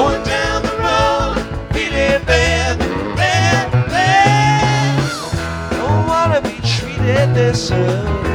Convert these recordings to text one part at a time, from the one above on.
Going down the road, bad, bad, bad. Don't wanna be treated this way.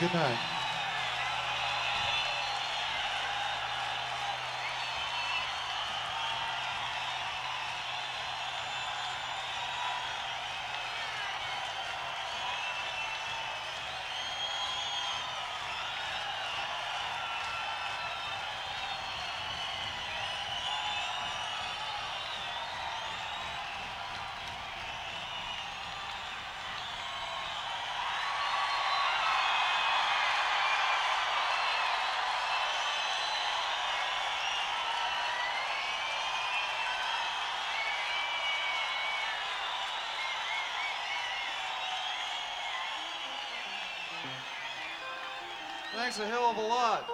Good night. Thanks a hell of a lot.